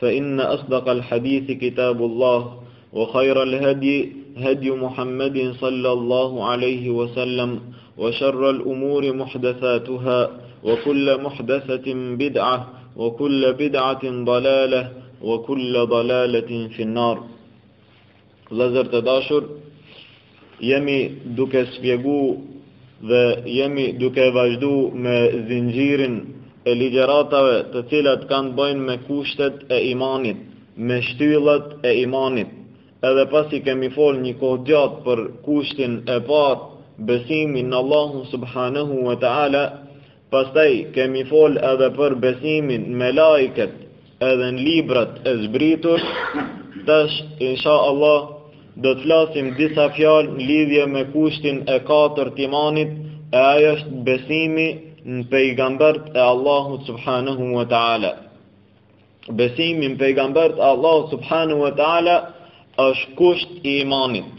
فإن أصدق الحديث كتاب الله وخير الهدي هدي محمد صلى الله عليه وسلم وشر الأمور محدثاتها وكل محدثة بدعة وكل بدعة ضلالة وكل ضلالة في النار Vëllezër të dashur, jemi duke spjegu dhe jemi duke vazhdu me zinxhirin e ligjeratave të cilat kanë bëjnë me kushtet e imanit, me shtyllat e imanit. Edhe pasi kemi fol një kohë gjatë për kushtin e parë, besimin në Allahun subhanahu wa ta'ala, Pastaj kemi fol edhe për besimin melaiket edhe në librat e zbritur, tash insha Allah do të flasim disa fjalë në lidhje me kushtin e katërt të imanit e ai është besimi në pejgamberët e Allahut subhanahu wa taala. Besimi në pejgamberët e Allahut subhanahu wa taala është kusht i imanit.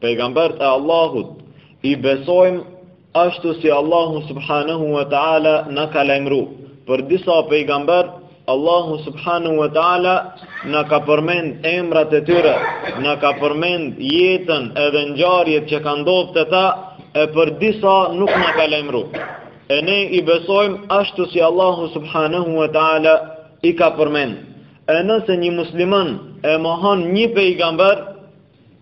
Pejgamberët e Allahut, i besojmë ashtu si Allahu subhanahu wa ta'ala na ka lajmëru. Për disa pejgamberë, Allahu subhanahu wa ta'ala na ka përmend emrat e tyre, na ka përmend jetën edhe ngjarjet që kanë ndodh te ta, e për disa nuk na ka lajmëru. E ne i besojmë ashtu si Allahu subhanahu wa ta'ala i ka përmend. E nëse një musliman e mohon një pejgamber,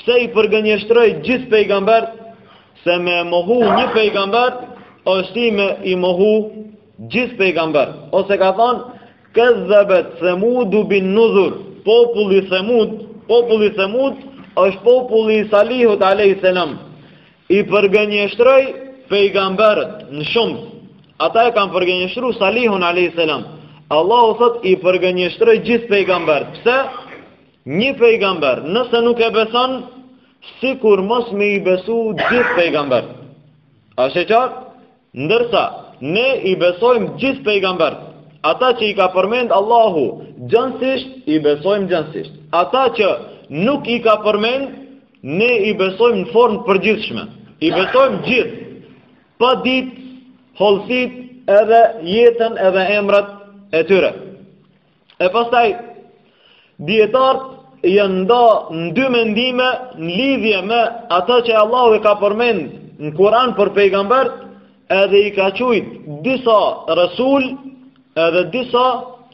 Pse i përgënjeshtroi gjithë pejgamberët, se me e mohu një pejgamber, është si me i mohu gjithë pejgamberët. Ose ka thonë, kedhebet Themudu bin nudhur, populli Themud, populli Themud, është populli i Salihut a.s. I përgënjeshtroi pejgamberët në shumës, ata e kanë përgënjeshtru Salihun a.s. Allahu thotë i përgënjeshtroi gjithë pejgamberët. Pse? Një pejgamber nëse nuk e beson sikur mos me i besu gjithë pejgamberët a është e qartë ndërsa ne i besojmë gjithë pejgamberët ata që i ka përmend Allahu gjanësisht i besojmë gjanësisht ata që nuk i ka përmend ne i besojmë në formë të përgjithshme i besojmë gjithë pa ditë hollësitë edhe jetën edhe emrat e tyre E pastaj, dijetarët janë nda në dy mendime në lidhje me ata që Allahu i ka përmend në Kur'an për pejgamberët, edhe i ka qujt disa resul edhe disa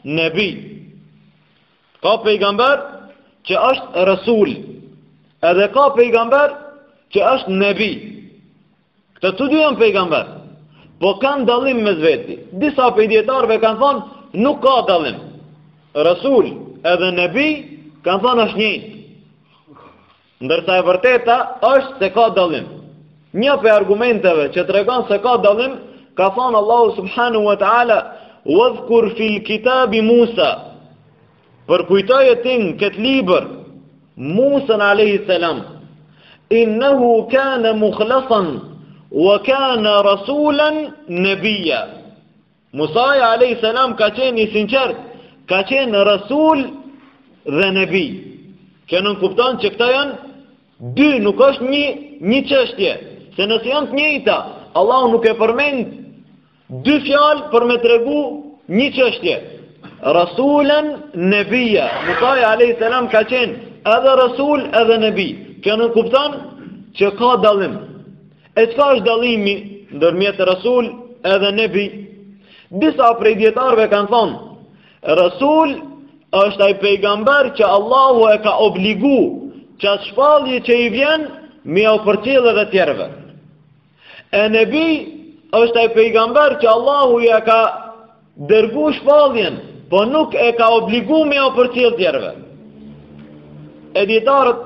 nebi. Ka pejgamber që është resul, edhe ka pejgamber që është nebi. Këta të dy janë pejgamber. Po kanë dallim mes veti. Disa prej dijetarëve kanë thonë, nuk ka dallim. Resul edhe nebi kanë thonë është njëjtë. Ndërsa e vërteta është se ka dallim. Një prej argumenteve që tregon se ka dallim, ka thonë Allahu subhanahu wa ta'ala, Wadhkur fil kitabi Musa, Përkujtoje ti në këtë libër Musën alejhi selam. Innehu kane mukhlasan wa kane rasulan nebija. Musai alejhi selam ka qenë i sinqertë, ka qenë rasul dhe nebi. Kjo nënkupton që këta janë dy, nuk është një një çështje, se nëse janë të njëjta, Allahu nuk e përmend Dy fjalë për me tregu një çështje. Rasulen nebija. Musai a.s. ka qenë edhe rasul edhe nebi. Kjo nënkupton që ka dallim. E çka është dallimi ndërmjet rasul edhe nebi? Disa prej dijetarëve kanë thonë, rasul është ai pejgamber që Allahu e ka obligu qat shpallje që i vjen me jau përcjellë edhe tjerëve. E nebi është ai pejgamber që Allahu ja ka dërgu shpalljen, po nuk e ka obligu me jau përcjellë tjerve. E dijetarët,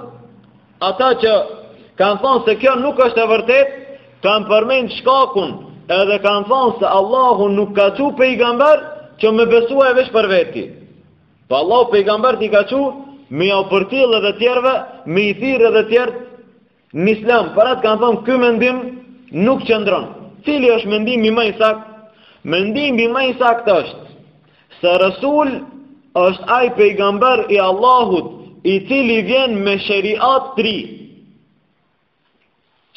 ata që kanë thonë se kjo nuk është e vërtetë, kanë përmend shkakun edhe kanë thonë se Allahu nuk ka çu pejgamber që me besu ai veç për veti. Po Allahu pejgamberët i ka çu me jau përcjellë edhe tjerve, me i thirrë edhe tjerët, Në Islam, për atë kanë thënë ky mendim nuk qëndron. Cili është mendimi më i saktë? Mendimi më i saktë është se Rasul është ai pejgamber i Allahut i cili vjen me sheriat të ri.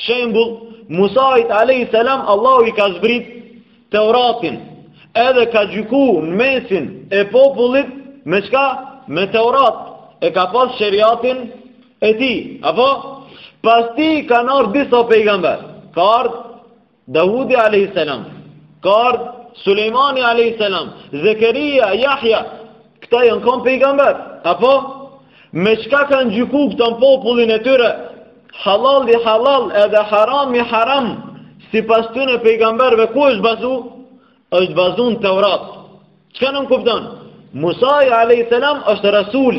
Shembull, Musait alejhi selam Allahu i ka zbrit Teuratin, edhe ka gjyku në mesin e popullit me çka? Me Teurat, e ka pas sheriatin e tij, apo? Pas tij kanë ardhë disa pejgamber, ka ardhë Daudi a.s. Ka ardhë Sulejmani a.s. Zekeria, Jahja, Këta janë kan pejgamber, apo? Me çka kanë gjyku këta popullin e tyre? Hallalli hallall edhe harami haram, sipas atyne pejgamberve, ku është bazu? është bazu në teurat. Çka nënkupton? Musai a.s. është rasul,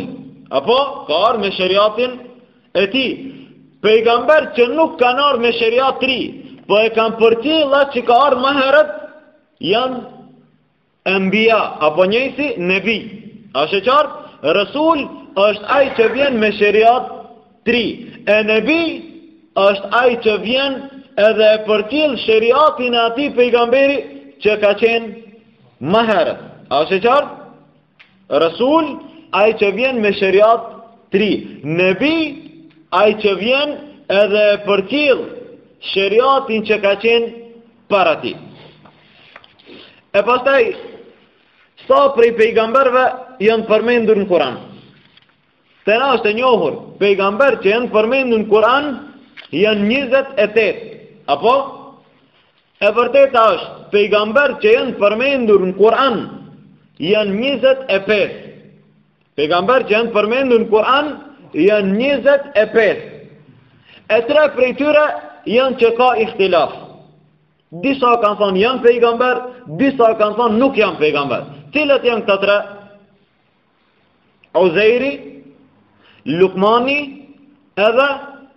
apo? Ka ardhë me sheriatin e tij. Pejgamberë që nuk kanë ardhë me sheriat të ri, po e kanë përcjellë atë që ka ardhë ma herët, janë Enbija, apo njëjsi Nebi. A është e qartë? Resul është ai që vjen me sheriat të ri. E Nebi është ai që vjen edhe e përcjell sheriatin e atij pejgamberi që ka qenë më herët. A është e qartë? Resul ai që vjen me sheriat të ri. Nebi ai që vjen edhe e përcjell sheriatin që ka qenë para ti. E pastaj, sa prej pejgamberve janë përmendur në Kur'an. Te na është e njohur, pejgamber që janë përmendur në Kur'an, janë 28. Apo? E vërteta është, pejgamber që janë përmendur në Kur'an, janë 25. Pejgamber që janë përmendur në Kur'an janë 25. E tre prej tyre janë që ka ihtilaf. Disa kanë thonë janë pejgamber, disa kanë thonë nuk janë pejgamber. Cilët janë këta tre? Uzeiri, Lukmani, Edhe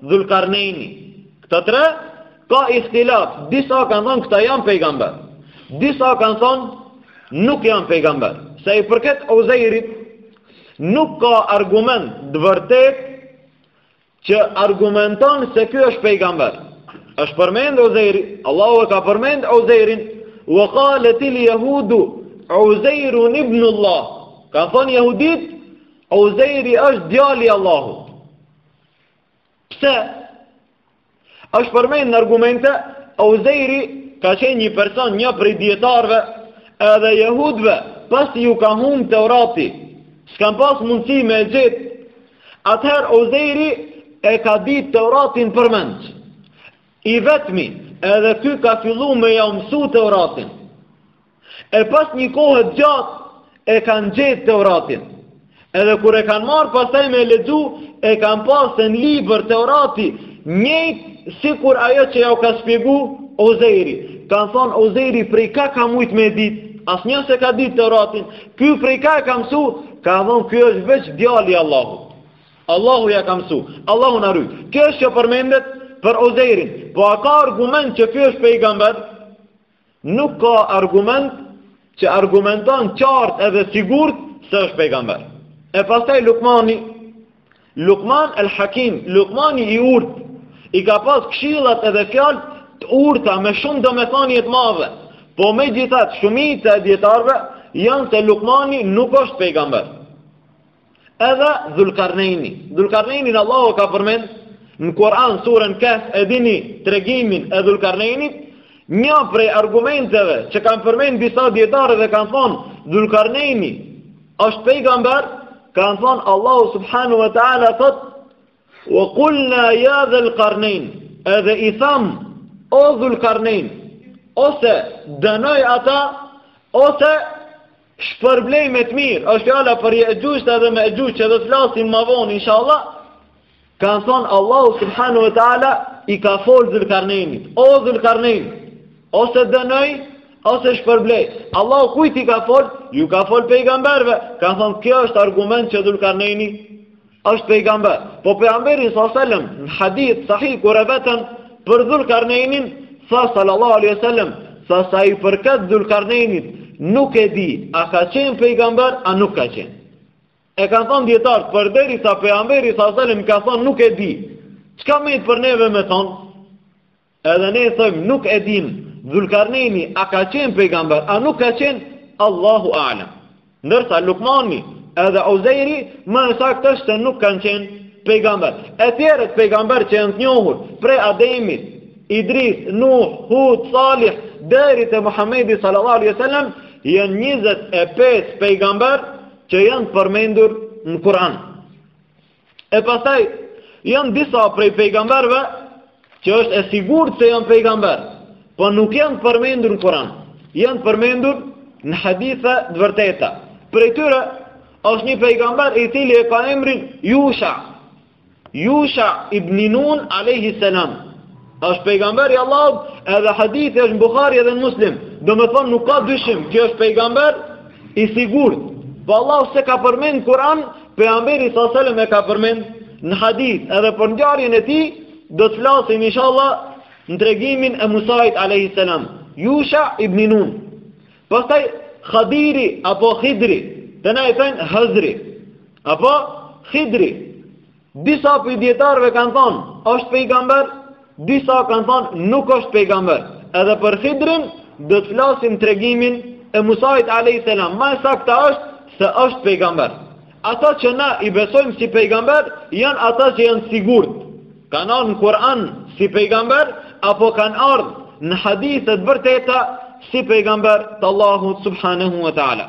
dhulkarnejni. Këta tre, ka ihtilaf. Disa kanë thonë këta janë pejgamber. Disa kanë thonë nuk janë pejgamber. Sa i përket Uzeirit, nuk ka argument të vërtetë që argumenton se ky është pejgamber. është përmend Uzeiri, Allahu e ka përmend Uzeirin, ue kaletil jehudu, Uzeirun ibnullah, kanë thonë jehudit, Uzejri është djali i Allahut. Pse? është përmend në argumente, Uzejri ka qenë një person një prej dijetarve edhe jehudve, pasi ju ka humb Teurati, s'kanë pas mundësi me e gjetë, atëherë Uzejri e ka ditë Teuratin përmendsh. I vetmi, edhe ky ka fillu me ja u mësu Teuratin. E pas një kohe të gjatë e kanë gjetë Teuratin. Edhe kur e kanë marrë pastaj me e lexu, e kanë pa se në libër Teurati njëjtë sikur ajo që ja u ka shpjegu Uzejri. Kanë thonë Uzejri prej ka ka mujtë me e ditë, asnjë s'e ka ditë Teuratin, ky prej ka e ka mësu, kanë thonë ky është veç djali i Allahut. Allahu ja ka mësu, Allahu na rujtë. Kjo është që përmendet për Uzejrin, po a ka argument që ky është pejgamber, Nuk ka argument që argumenton qartë edhe sigurt se është pejgamber. E pastaj Lukmani, Lukman el Hakim, Lukmani i urt, i ka pas këshillat edhe fjalët të urta me shumë domethënie të madhe. Po megjithatë, shumica e dijetarve, janë se Lukmani nuk është pejgamber. Edhe Dhulkarnejni. Dhulkarnejnin Allahu e ka përmend në Kur'an, suren Kehf, e dini tregimin e Dhulkarnejnit, një prej argumenteve që kanë përmend disa dijetarë dhe kanë thonë Dhulkarnejni është pejgamber, kanë thonë Allahu subhanehu wa ta'ala thot Wa kulna ya dhal qarnain, edhe i thamë, o dhul qarnain, ose dënoj ata, ose shpërblej me të mirë, është fjala për Jexhuxhët edhe Mexhuxhët që do të flasim ma vonë, insha Allah, kanë thonë Allahu subhanahu wa ta'ala i ka folë dhulkarnenit, o dhulkarnejn, ose dënoj, ose shpërblej. Allahu kujt i ka folë? Ju ka folë pejgamberve, kanë thonë kjo është argument që dhulkarnejni është pejgamber. Po pejgamberi sa selam në hadith sahih kur e vetën për Dhulkarneinin tha sallallahu alaihi wasallam tha sa i përkat Dhulkarneinit nuk e di a ka qenë pejgamber a nuk ka qenë. E kanë thonë dietar për deri sa pejgamberi sa selam ka thonë nuk e di. Çka met për neve me thonë? Edhe ne thojmë nuk e dim, Dhulkarnejni a ka qenë pejgamber, a nuk ka qenë, Allahu A'lam. Ndërsa Lukmani edhe Uzejri, më e saktë është se nuk kanë qenë pejgamber. E të tjerët pejgamber që janë të njohur, prej Ademit, Idris, Nuh, Hud, Salih, deri te Muhamedi sallallahu alaihi wasallam, janë 25 pejgamber që janë të përmendur në Kur'an. E pastaj janë disa prej pejgamberëve që është e sigurt se janë pejgamber, po nuk janë përmendur në Kur'an. Janë përmendur në hadithe të vërteta. Prej tyre është një pejgamber i cili e ka emrin Yusha. Yusha ibn Nun alayhi salam. është pejgamber i Allahut, edhe hadithi është në Buhari edhe në Muslim. Domethonë nuk ka dyshim, kjo është pejgamber i sigurt. Po Allahu s'e ka përmend n'Kur'an, pejgamberi sa selam e ka përmend në hadith, edhe për ngjarjen e tij do të flasim inshallah në tregimin e Musait alayhis salam. Yusha ibn Nun. Pastaj Khadiri apo Khidri, te na i thonë Hazri. Apo Khidri, Disa prej dietarëve kanë thënë, është pejgamber, disa kanë thënë nuk është pejgamber. Edhe për Hidrin do të flasim n'tregimin e Musait alayhis salam. Ma e sakta është se është pejgamber. Ata që na i besojmë si pejgamber janë ata që janë sigurt. Kanë ardhë në Kur'an si pejgamber apo kanë ardhë në hadithe të vërteta si pejgamber të Allahut subhanahu wa taala.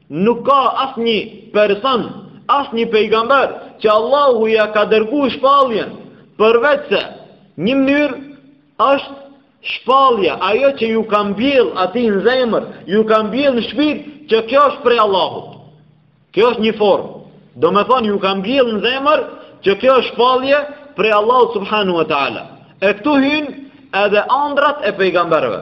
Nuk ka asnjë person, asnjë pejgamber që Allahu ia ka dërgu shpalljen, përveçse një mënyrë është shpallja, ajo që ju ka mbjellë atij në zemër, ju ka mbjellë në shpirt që kjo është prej Allahut. Kjo është një formë. Domethënë ju ka mbjellë në zemër që kjo është shpallje prej Allahut subhanahu wa taala. E këtu hyn edhe andrrat e pejgamberëve.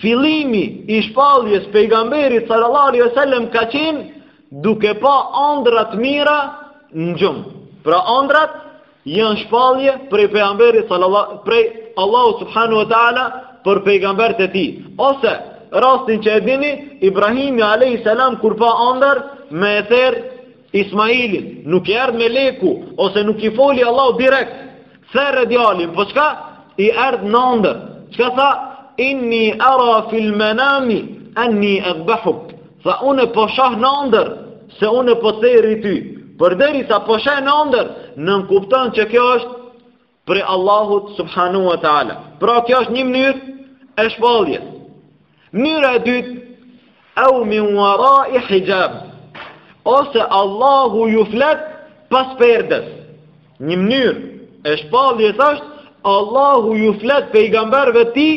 Fillimi i shpalljes pejgamberit sallallahu alaihi wasallam ka qenë duke pa ëndra të mira në gjumë. Pra ëndrat janë shpallje prej pejgamberit prej Allahu subhanahu wa taala për pejgambert e tij. Ose rastin që e dini Ibrahimi alayhi salam kur pa ëndër me e ther Ismailin, nuk i erdh meleku ose nuk i foli Allahu direkt. Therre djalin, po çka? I erdh në ëndër. Çka tha? Inni ara fil manami anni adhbahuk. Tha unë po shah në ëndër se unë po theri ty. Përderisa po shah në ëndër, nënkupton që kjo është prej Allahut subhanahu wa taala. Pra kjo është një mënyrë e shpalljes. Mënyra e dytë au min wara'i hijab. Ose Allahu ju flet pas perdes. Një mënyrë e shpalljes është Allahu ju flet pejgamberëve tij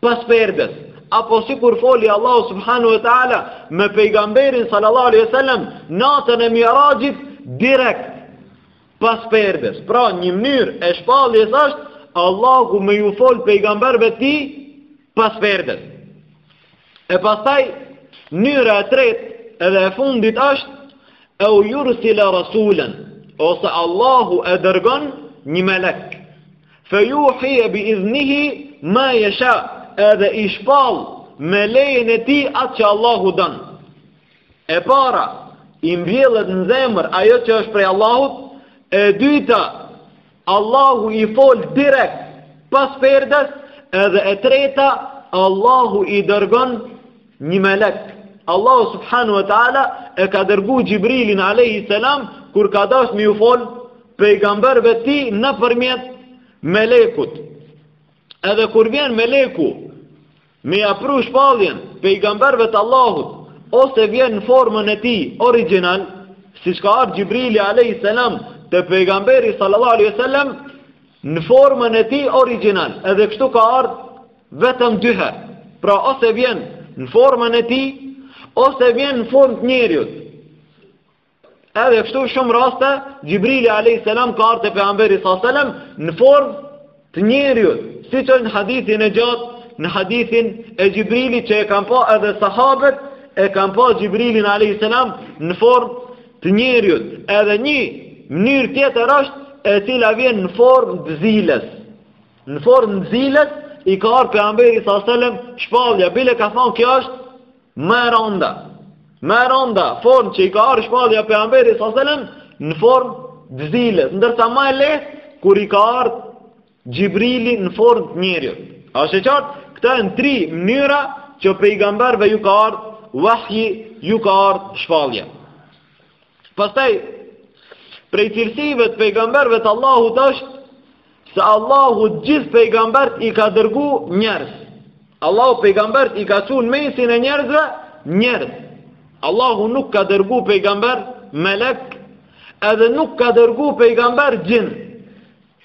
pas perdes, apo sikur foli Allahu subhanahu wa ta'ala me pejgamberin sallallahu alaihi wasallam, natën e Miraxhit direkt, pas perdes. Pra një mënyrë e shpalljes është, Allahu me ju fol pejgamberve tij, pas perdes. E pastaj, mnyra e tretë, edhe e fundit është, eu jursila rasulen, ose Allahu e dërgon një melek. Fe juhije bi idhnihi ma jesha edhe i shpal me lejen e tij atë që Allahu don. E para, i mbjellet në zemër ajo që është prej Allahut, e dyta, Allahu i fol direkt pas perdes, edhe e treta, Allahu i dërgon një melek. Allahu subhanahu wa ta'ala e ka dërgu Xhibrilin a.s. kur ka dasht me ju fol pejgamberëve tij nëpërmjet melekut. Edhe kur vjen meleku me ia pru shpalljen pejgamberëve të Allahut ose vjen në formën e tij origjinal, siç ka ardhur Xhibrili alayhis salam te pejgamberi sallallahu alaihi wasallam në formën e tij origjinal. Edhe kështu ka ardhur vetëm dy herë. Pra ose vjen në formën e tij ose vjen në formë të njeriut. Edhe kështu shumë raste, Xhibrili a.s. ka ardh te pejgamberi s.a.s. në formë të njeriut, siç është në hadithin e gjatë, në hadithin e Xhibrilit që e kan pa edhe sahabet, e kan pa Xhibrilin a.s. në formë të njeriut. Edhe një mënyrë tjetër është e cila vjen në formë të ziles. Në formë të ziles i ka ardh pejgamberit s.a.s. shpallja. Bile ka thanë kjo është Më e rënda, më e rënda formë që i ka ardhur shpallja e pejgamberit sallallahu alajhi wasallam në formë të ziles, ndërsa më e lehtë kur i ka ardhur Xhibrili në formë të njeriut. A është e qartë? Këto janë tri mënyra që pejgamberëve ju ka ardhur vahji, ju ka ardhur shpallja. Pastaj prej cilësive të pejgamberëve të Allahut është Se Allahu gjithë pejgambert i ka dërgu njerëz. Allahu pejgambert i ka çu në mesin e njerëzve njerëz. Allahu nuk ka dërgu pejgamber melek edhe nuk ka dërgu pejgamber xhin.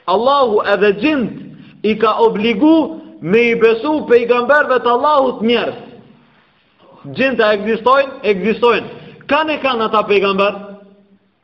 Allahu edhe xhint i ka obligu me i besu pejgamberve të Allahut njerëz. Xhint a ekzistojnë, ekzistojnë. Kanë, a kanë ata pejgamber?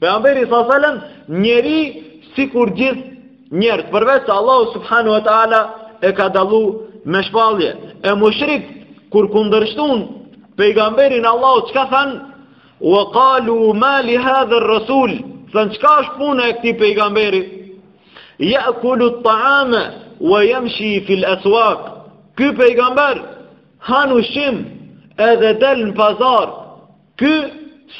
Pejgamberi sallallahu alajhi wasallam njeri sikur gjithë njerëzt, përveç se Allahu subhanahu wa taala e ka dallu me shpallje. E mushrikt kur e kundërshtun pejgamberin e Allahut çka than? Wa qalu ma li hadha ar-rasul? Than çka është puna e këtij pejgamberit? Ya'kulu at-ta'ama wa yamshi fi al-aswaq. Ky pejgamber han ushqim edhe del në pazar Ky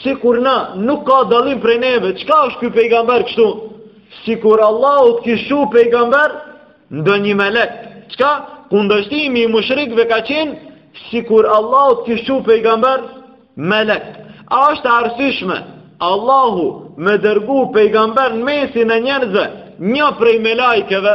sikur na nuk ka dallim prej neve. Çka është ky pejgamber kështu? Sikur Allahu të kish çu pejgamber ndonjë melek. Çka? Kundërshtimi i mushrikëve ka qenë sikur Allahu të kish çu pejgamber melek. A është e arsyeshme Allahu me dërgu pejgamber në mesin e njerëzve, një prej melajkeve?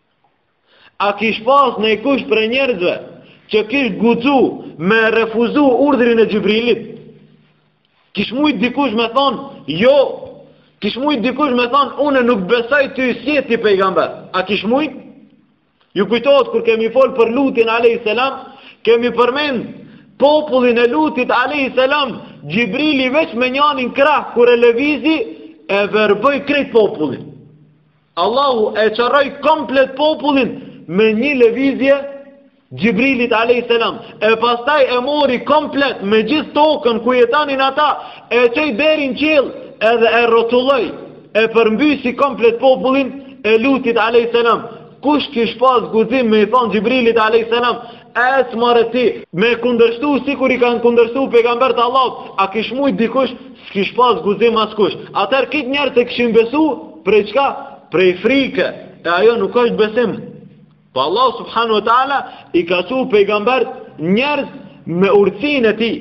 A kish pas nejkush prej njerëzve që kish guxu me refuzu urdhërin e Xhibrilit? Kish mujt dikush me thonë, jo, kish mujt dikush me thonë, une nuk besaj ty, s'je ti pejgamber. A kish mujt? Ju kujtohet kur kemi folë për Lutin a.s. Kemi përmend popullin e Lutit a.s. Xhibrili veç me njanin krah kur e lëvizi e verboi krejt popullin. Allahu e qorroi komplet popullin me një lëvizje të Xhibrilit a.s. E pastaj e mori komplet me gjithë tokën ku jetanin ata, e çoi deri në qiell edhe e rrotulloi, e përmbysi komplet popullin e Lutit a.s. Kush kish pas guxim me i thanë Xhibrilit a.s. Ec more ti, me e kundërshtu sikur i kanë kundërshtu pejgambert e Allahut, a kish mujt dikush, s'kish pas guxim askush. Atëherë krejt njerëzt e kishin besu, prej çka? Prej frike, e ajo nuk është besim. Po Allahu subhanahu wa ta'ala i ka çu pejgambert njerëz me urtësinë e tij.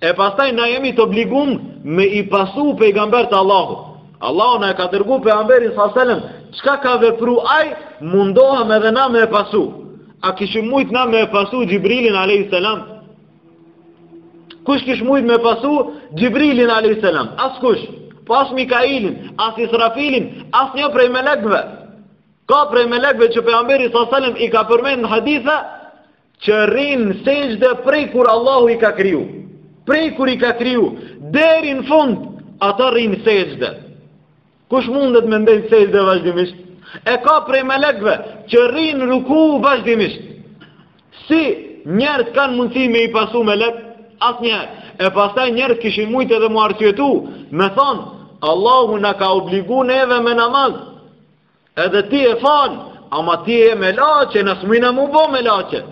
E pastaj na jemi të obligum me i pasu pejgambertë Allahu. Allahu na e ka dërgu pejgamberin sa selim, çka ka vepru aj, mundohem edhe na me e pasu. A kishim mujt na me e pasu Xhibrilin a.s. Kush kish mujt me pasu Xhibrilin a.s. Askush, po as Mikailin, as Israfilin, asnjë prej melekve. Ka prej melekve që pejgamberi sa selim i ka përmend në haditha, që rrinë në sexhde prej kur Allahu i ka kriju, prej kur i ka kriju, deri në fund, ata rrinë në sexhde. Kush mundet me ndej në sexhde vazhdimisht? E ka prej melekve, që rrinë ruku vazhdimisht. Si njerëzt kanë mundësi me i pasu melekt? Asnjëherë. E pastaj njerëzt kishin mujtë edhe m'u arsyetu, me thonë, Allahu na ka obligu neve me namaz, Edhe ti e fal, ama ti je melaqe, na s'mujna m'u bo melaqe.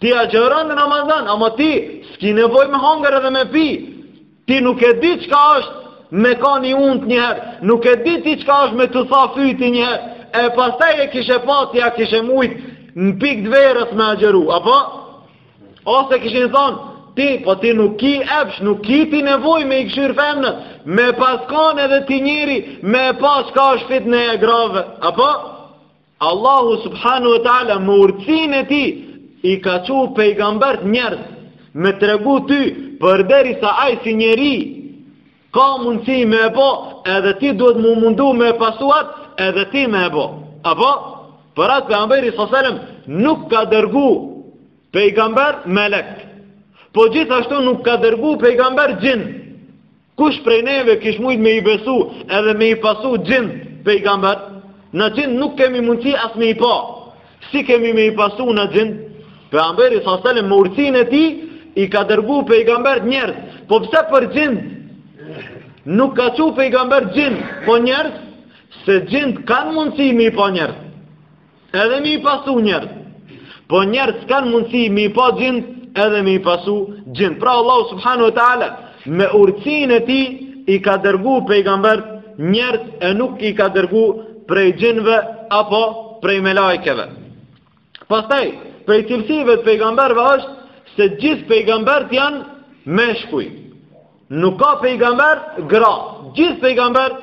Ti agjëron në Ramazan, ama ti s'ki nevoj me hangër edhe me pi. Ti nuk e di çka është me kanë i unt njëherë, nuk e di ti çka është me t'u tha fyti njëherë, e pastaj e kishe pa ti a kishe mujt në pik t'verës me agjëru, apo? Ose kishin thonë, ti, po ti nuk ki epsh, nuk ki ti nevoj me i kshyrë femnat, me pas kon edhe ti njeri, me pa çka është fitne e grave. Apo? Allahu subhanahu wa taala, me urtsinë e tij, i ka çu pejgambert njerës, me tregu ty, përderisa aj si njeri, Ka mundësi me e bo, edhe ti duhet m'u mundu me e pasu atë, edhe ti me e bo. Apo, për atë pejgamberi sa selim, nuk ka dërgu pejgamber melek. Po gjithashtu nuk ka dërgu pejgamber xhin. Kush prej neve kish mujt me i besu edhe me i pasu xhint pejgamber? Na xhint nuk kemi mundësi as me i pa. Si kemi me i pasu na xhint? Pejgamberi sa selam me urtësinë e tij i ka dërgu pejgambert njerëz. Po pse për xhint nuk ka çu pejgamber xhin, po njerëz se xhint kanë mundësi me i pa njerëz. Edhe me i pasu njerëz. Po njerëzt s'kanë mundësi me i pa xhint edhe me i pasu xhint. Pra Allahu subhanahu wa taala Me urtësinë e tij i ka dërgu pejgambert njerëz e nuk i ka dërgu prej xhinve apo prej melaikeve. Pastaj, prej cilësive të pejgamberve është se gjithë pejgambert janë meshkuj. Nuk ka pejgamber gra. Gjithë pejgambert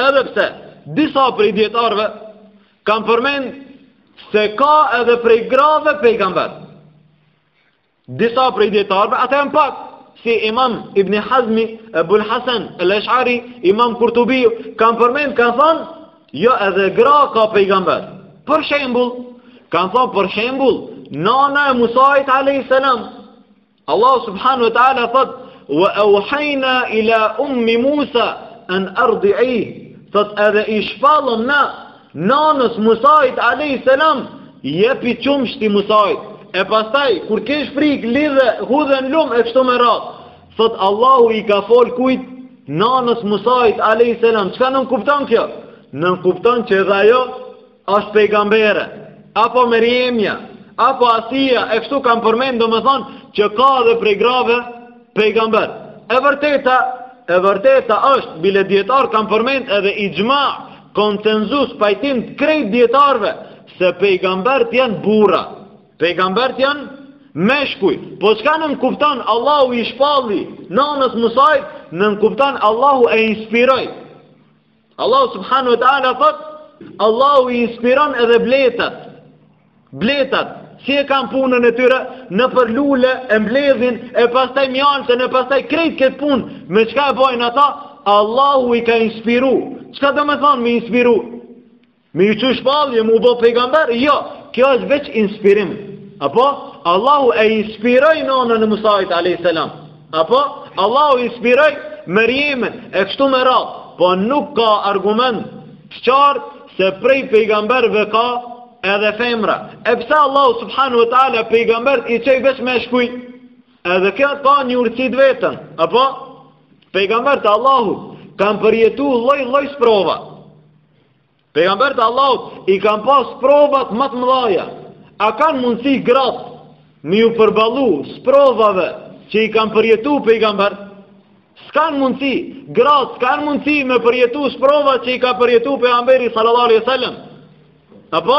Edhe pse, disa prej dijetarve, kanë përmend se ka edhe prej grave pejgamber. Disa prej dijetarve, ata e më pak, si imam Ibni Hazmi, Ebul Hasan el Eshari, imam Kurtubi, kanë përmend, kanë thonë, jo edhe gra ka pejgamber. Për shembull, kanë thonë për shembull, nana e Musait a.s. Allah subhanu e ta'ala thot Wa e uhajna ila ummi Musa An ardi i Thot edhe i shpallëm na Nanës Musait a.s. Jepi qumshti Musait E pastaj, kur kesh frik lidhe Hudhe n'lum e kështu me radh Thot Allahu i ka fol kujt Nanës Musait a.s. Çka nënkupton kjo? Nënkupton që edhe ajo Është pejgambere, apo Meriemja, apo Asia, e kështu kam përmend, domethonë, që ka edhe prej grave pejgamber. E vërteta, e vërteta është, bile dijetarë kam përmend edhe ixhma, koncenzus, pajtim të krejt dijetarëve, se pejgambert janë burra, pejgambert janë meshkuj, po çka nënkupton Allahu i shpalli, nanës Musait, nënkupton Allahu e inspiroi, Allahu subhanu e ta'ala thot, Allahu i inspiron edhe bletat. Bletat, si e kanë punën e tyre, nëpër lule, e mbledhin, e pastaj mjaltën, e pastaj krejt këtë punë, me çka e bojnë ata, Allahu i ka inspiru. Çka domethonë me inspiru? Me ju çu shpallje, mu bo pejgamber, jo, kjo është veç inspirim. Apo, Allahu e inspiroi nanën e Musait, a.s. Apo, Allahu inspiroi Merjemen, e kështu me radh, po nuk ka argument të qartë se prej pejgamberve ka edhe femra. E pse Allahu subhanu e ta'ala pejgambert i çoi veç meshkuj, edhe kjo ka një urtësi t'veten. Apo, pejgambert e Allahut kanë përjetu lloj lloj sprova. Pejgambert e Allahut i kanë pas sprovat më të mëdhaja. A kanë mundësi gratë me ju përballu sprovave që i kanë përjetu pejgambert? S'kanë mundësi, gratë s'kanë mundësi me përjetu sprovat që i ka përjetu pejgamberi sallallahu alaihi wasallam. Apo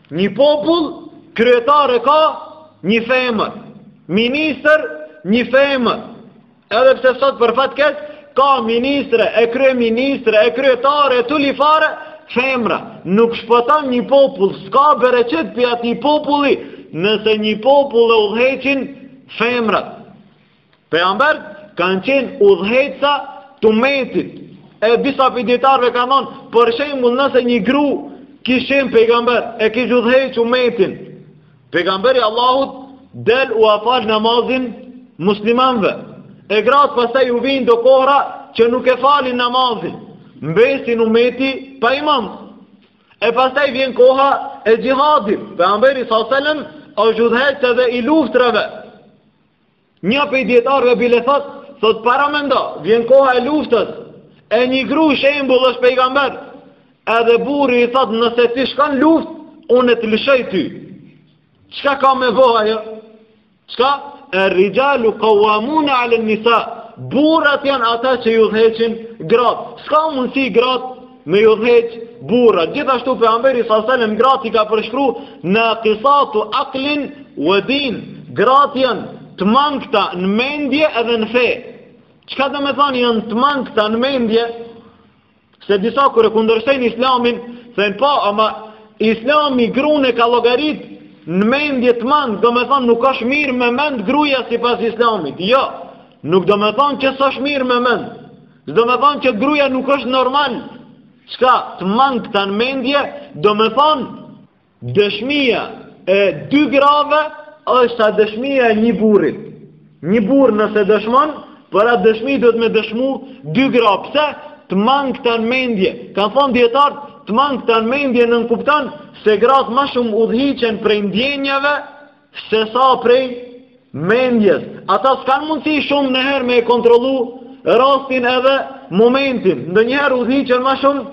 Një popull, kryetare ka një femër, ministër një femër, edhe pse sot për fat t'keq, ka ministre, e kryeministre, e kryetare, e turlifare, femra, nuk shpëton një popull, s'ka bereqet prej atij populli, nëse një popull e udhëheqin femrat. Pejgambert kanë qenë udhëheqësa t'umetit. E disa prej dijetarëve kanë thonë, për shembull nëse një gru kish qenë pejgamber, e kish udhëheqë umetin. Pejgamberi i Allahut del ua fal namazin muslimanve. E gratë pastaj u vinë do kohra që nuk e falin namazin. Mbesin umeti pa imam. E pastaj vjen koha e xhihadit. Pejgamberi Sasalem është udhëheqës edhe i luftrave. Një prej dijetarëve bile thot, thot paramendo, vjen koha e luftës. E një gru shembull është pejgamber. Edhe burri i thot, nëse ti shkon n'luftë, unë të lëshoj ty. Çka ka me bo ajo? Çka? Ar-rijalu qawwamuna 'ala an-nisa. Burrat janë ata që i udhëheqin gratë. S'ka mundsi gratë me i udhëheq burrat. Gjithashtu Pejgamberi Sasalem gratë i ka përshkru nakisatu aklin ue din. Gratë janë të mangëta në mendje edhe në fe. Çka do me thonë janë të mangëta në mendje? Se disa kur e kundërshtojnë islamin, thonë po, ama islami grun e ka llogarit në mendje të mangët, do me thonë nuk është mirë me mend gruja sipas islamit. Jo, nuk do me thonë që s'është mirë me mend. S'do me thonë që gruja nuk është normal, çka të mangëta në mendje, do me thonë, dëshmia e dy grave është sa dëshmia e një burrit. Një burrë nëse dëshmon, për atë dëshmi duhet me dëshmu dy gra. Pse? Të mangëta në mendje. Kanë thonë dijetarët, të mangëta në mendje nënkupton se gratë ma shumë udhëhiqen prej ndjenjave, Sesa prej mendjes, ata s'kanë mundësi shumë herë me e kontrollu rastin edhe momentin. Ndonjëherë udhëhiqen ma shumë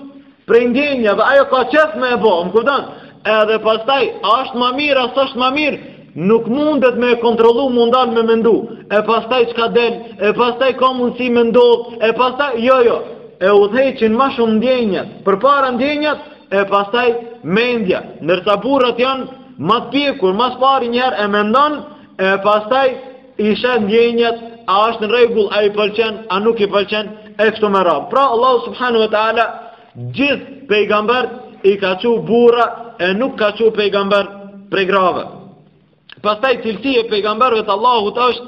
prej ndjenjave, ajo ka qejf me e bo, më kupton. Edhe pastaj, a është ma mirë, a s'është ma mirë, nuk mundet me e kontrollu, munden me mendu. E pastaj çka del, e pastaj ka mundësi me ndodh, e pastaj, jo, jo, e udhëheqin ma shumë ndjenjat, përpara ndjenjat, e pastaj mendja, ndërsa burrat janë, Ma t'pjekur, ma s'pari njëherë e mendon, e pastaj i sheh ndjenjat, a është në rregull, a i pëlqen, a nuk i pëlqen, e kështu me radhë. Pra, Allahu subhanehu ue ta'ala, gjithë pejgambert i ka çu burra e nuk ka çu pejgamber prej grave. Pastaj cilësi e pejgamberëve të Allahut është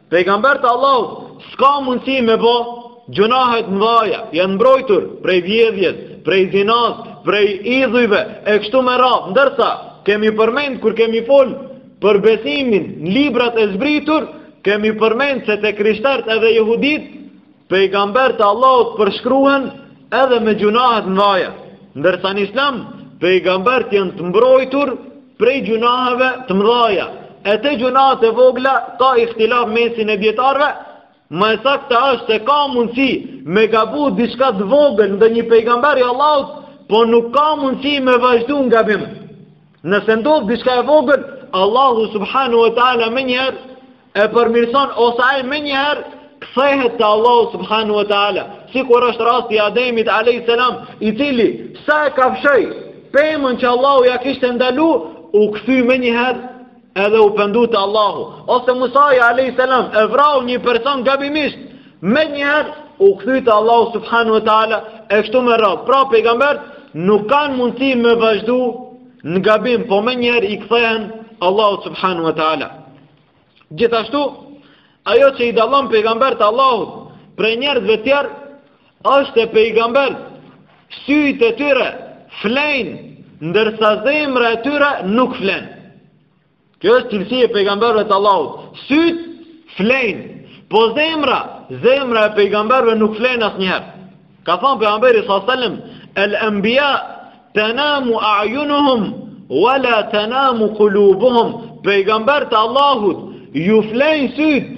Pejgambert e Allahut s'ka mundësi me bo gjunahe t'mdhaja, janë t'mbrojtur prej vjedhjes, prej zinasë, prej idhujve, e kështu me radhë, ndërsa kemi përmend kur kemi fol për besimin në librat e zbritur, kemi përmend se te krishterët edhe jehudit, Pejgambert e Allahut përshkruhen edhe me gjunahe t'mdhaja, ndërsa në Islam pejgambert janë të mbrojtur prej gjunaheve t'mdhaja. E te gjunahet e vogla ka ihtilaf n'mesin e dijetarve, më e sakta është se ka mundësi me gabu diçka të vogël ndonjë pejgamber i Allahut, po nuk ka mundësi me vazhdu në gabim. Nëse ndodh diçka e vogël, Allahu subhanehu ue ta'ala menjëherë, e përmirëson ose ai menjëherë kthehet te Allahu subhanahu wa taala, sikur është rasti i Ademit alayhis salam, i cili sa e kafshoi pemën që Allahu ja kishte ndalu, u kthy menjëherë edhe u pendu te Allahu. Ose Musa alayhis salam e vrau një person gabimisht, menjëherë u kthy te Allahu subhanahu wa taala, e kështu me radhë. Pra pejgambert nuk kanë mundësi me vazhdu në gabim, po menjëherë i kthehen Allahut subhanahu wa ta'ala. Gjithashtu, ajo që i dallon pejgambert e Allahut prej njerëzve tjerë është se pejgambert, syt e tyre flejnë, ndërsa zemra e tyre nuk flen. Kjo është cilësi e pejgamberëve të Allahut. Syt flejnë, po zemra, zemra e pejgamberëve nuk flen asnjëherë. Ka thanë pejgamberi sa selam, "El anbiya tanamu a'yunuhum wa la tanamu qulubuhum." Pejgambert e Allahut ju flejnë sytë,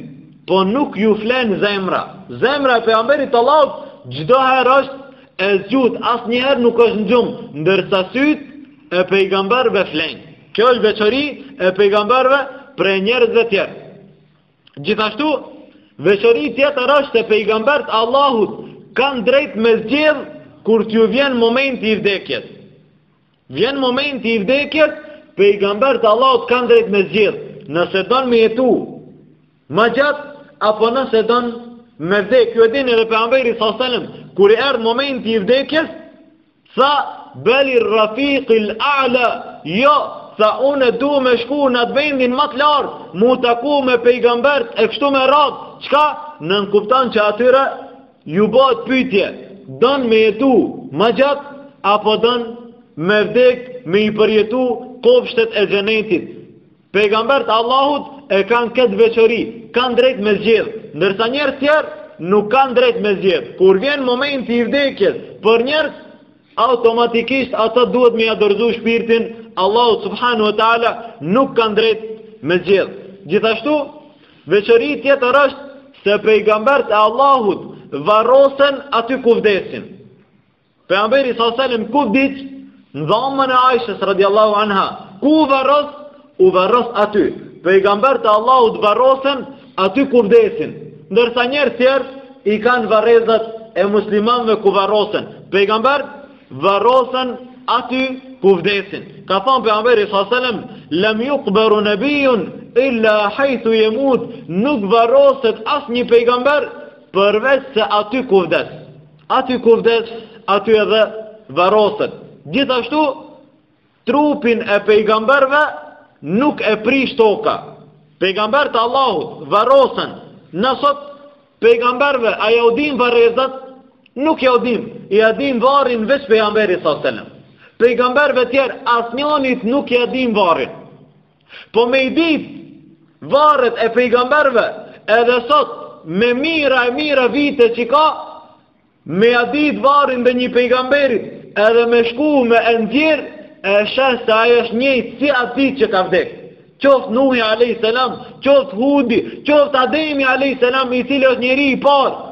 po nuk ju flen zemra. Zemra e pejgamberit të Allahut çdo herë është e zgjut, asnjëherë nuk është n'gjumë, ndërsa sytë e pejgamberëve flejnë. Kjo është veçori e pejgamberëve prej njerëzve tjerë. Gjithashtu, veçori tjetër është se pejgambert e Allahut kanë drejt me zgjedh kur t'ju vjen momenti i vdekjes. Vjen momenti i vdekjes, pejgambert e Allahut kanë drejt me zgjedh, nëse don me jetu ma gjatë, apo nëse don me vdek. Ju e dini edhe pejgamberi s.a.s. Kur i erdh momenti i vdekjes, Tha, Beli r-Rafiqi l-A'la, jo, tha, unë e du me shku në atë vendin ma të lartë, mu taku me pejgambert e kështu me radhë, çka nënkupton që atyre ju bahet pytje, don me jetu ma gjatë, apo don me vdek me i përjetu kopshtet e xhenetit, Pejgambert e Allahut e kanë këtë veçori, kanë drejt me zgjedh, ndërsa njerëzt tjerë nuk kanë drejt me zgjedh. Kur vjen momenti i vdekjes për njerëz, automatikisht ata duhet me ja dorëzu shpirtin Allahut subhanahu wa ta'ala nuk kanë drejt me zgjedh. Gjithashtu, veçori tjetër është se pejgambert e Allahut varrosen aty ku vdesin. Pejgamberi sa selam ku vdiq në dhomën e Aishës radiallahu anha, ku u varros, u varros aty. Pejgambert e Allahut varrosen aty ku vdesin. Ndërsa njerëzt tjerë i kanë varrezat e muslimanëve ku varrosen. Pejgambert varrosen aty ku vdesin. Ka thanë pejgamberi sa selam, "Lam yuqbaru nabiyyun illa haythu yamut", nuk varroset asnjë pejgamber përveç se aty ku vdes. Aty ku vdes, aty edhe varrosen. Gjithashtu, trupin e pejgamberve nuk e prish toka. Pejgamber të Allahut, varrosen. Na sot, pejgamberve, a jau dim varrezat? Nuk jau dim. Ia dim varrin veç pejgamberi sa selam. Pejgamberve tjerë, asnjonit nuk ja dim varrin. Po me i dit Varret e pejgamberve Edhe sot Me mijëra e mijëra vite që ka Me ia dit varrin ndonjë pejgamberit Edhe me shku me e nxjerr E sheh se ai është njëjt Si at dit që ka vdek Qoft Nuhi a.s. Qoft Hudi Qoft Ademi a.s. I cili është njeri i parë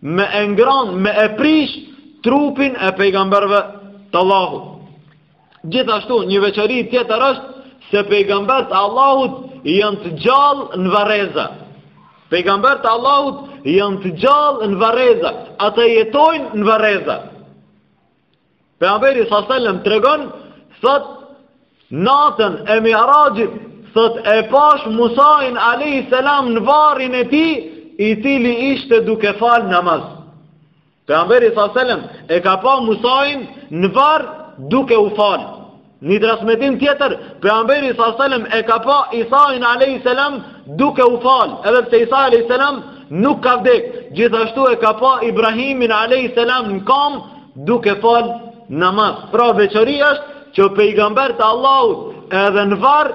me e ngran, me e prish trupin e pejgamberve të Allahut. Gjithashtu, një veçori tjetër është se pejgambert e Allahut janë të gjallë në varreza. Pejgambert e Allahut janë të gjallë në varreza, ata jetojnë në varreza. Pejgamberi sa selam tregon, thot natën e Mi'raxhit, thot e pash Musain alayhi salam në varrin e tij, i cili ishte duke fal namaz. Pejgamberi sa selam e ka pa Musain në varr duke u fal. Një transmetim tjetër, pejgamberi sa selam e ka pa Isain alayhi salam duke u fal, edhe pse Isa alayhi salam nuk ka vdek. Gjithashtu e ka pa Ibrahimin alayhi salam në kamb duke fal namaz. Pra veçori është që pejgambert e Allahut edhe në varr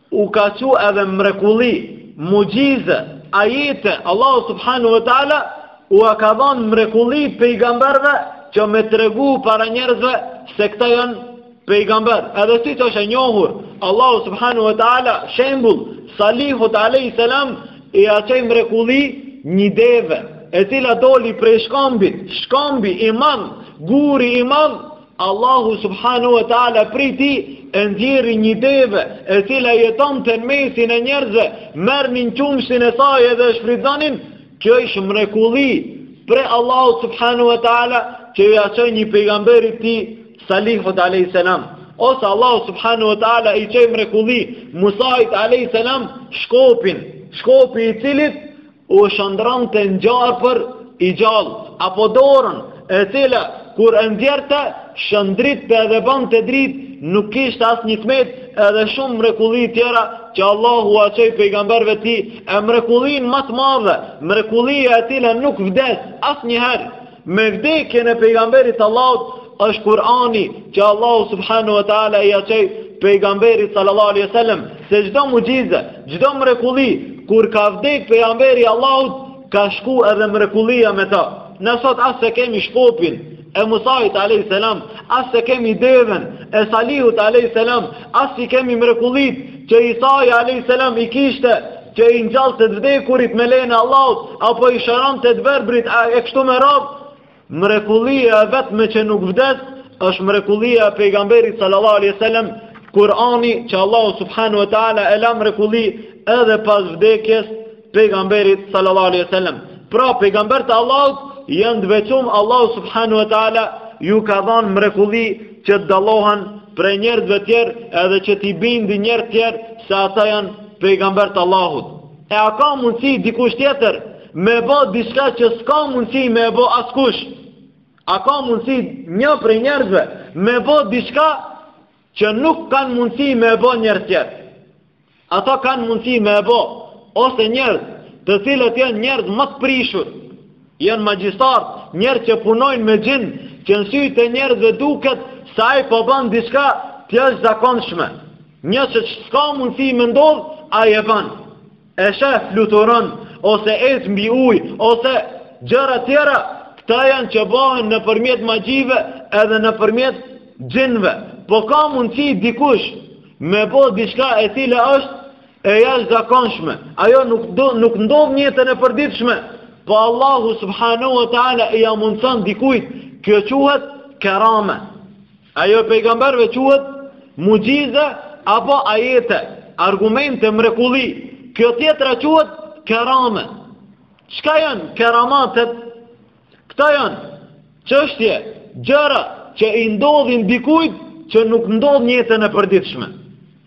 U ka çu edhe mrekulli, muxhize, ajete, Allahu subhanahu ve teala, ua ka dhanë mrekulli pejgamberve që me tregu para njerëzve se këta janë pejgamber. Edhe siç është e njohur, Allahu subhanahu ve teala, shembull, Salihut a.s. ia çoj mrekulli një deve, e cila doli prej shkambit, shkambi i madh, guri i madh, Allahu subhanahu wa ta'ala prej tij e nxjerri një deve e cila jetonte në mesin e njerëzve merrnin qumështin e saj edhe e shfrytëzonin kjo ish mrekulli prej Allahu subhanahu wa ta'ala që ia çoj një pejgamberit tij Salihut a.s. ose Allahu subhanahu wa ta'ala i çoj mrekulli Musait a.s. shkopin shkopi i cilit u shëndrronte n'gjarpër i gjallë, apo dorën, e cila, kur e nxjerrte shëndritte edhe bante dritë, nuk kishte asnjë të metë edhe shumë mrekulli tjera që Allahu ua çoj pejgamberve tij, e mrekullinë ma të madhe, mrekullia e cila nuk vdes asnjëherë, Me vdekjen e pejgamberit të Allahut është Kur'ani që Allahu subhanahu wa taala ia çoi pejgamberit sallallahu alaihi wasallam se çdo muxhize, çdo mrekulli kur ka vdek pejgamberi i Allahut ka shku edhe mrekullia me ta. Na sot as s'e kemi shkopin e Musait alayhis salam, as s'e kemi deven e Salihut alayhis salam, as i kemi mrekullitë që Isai alayhis salam i kishte që i ngjallte të vdekurit me lejen e Allahut, apo i shëronte të verbrit, e kështu me radhë, mrekullia e vetme që nuk vdes, është mrekullia e pejgamberit sallallahu alaihi sallam, Kurani që Allahu subhanahu wa taala e la mrekulli edhe pas vdekjes pejgamberit sallallahu alaihi sallam. Pra pejgamberët e Allahut janë të veçum Allahu subhanahu wa taala ju ka dhanë mrekulli që të dallohen prej njerëzve tjerë edhe që t'i bindi njerëzt tjerë se ata janë pejgamberë të Allahut. E a ka mundësi dikush tjetër me bë diçka që s'ka mundësi me bë askush? A ka mundësi një prej njerëzve me bë diçka që nuk kanë mundësi me bë njerëz tjerë? Ata kanë mundësi me bë ose njerëz të cilët janë njerëz më të prishur, Janë magjistarë, njerëz që punojnë me xhin, që në sy të njerëzve duket se ai po bën diçka të jashtëzakonshme. Një gjë që s'ka mundësi me ndodh, ai e bën. E sheh fluturon ose ec mbi ujë ose gjëra të tjera, këta janë që bëhen nëpërmjet magjive edhe nëpërmjet xhinëve. Po ka mundësi dikush me bë diçka e cila është e jashtëzakonshme. Ajo nuk ndodh në jetën e përditshme. Po Allahu subhanahu wa taala ia mundëson dikujt, kjo quhet kerame. Ajo e pejgamberëve quhet muxhize apo ajete, argumente mrekulli. Kjo tjetra quhet kerame. Çka janë keramatet? Këta janë çështje, gjëra që i ndodhin dikujt që nuk ndodh në jetën e përditshme.